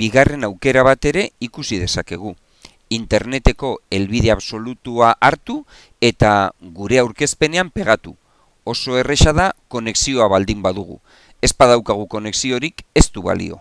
bigarren aukera bat ere ikusi dezakegu. Interneteko helbide absolutua hartu eta gure aurkezpenean pegatu. Oso erresa da konexioa baldin badugu. Ez badaukagu konexiorik ez du balio.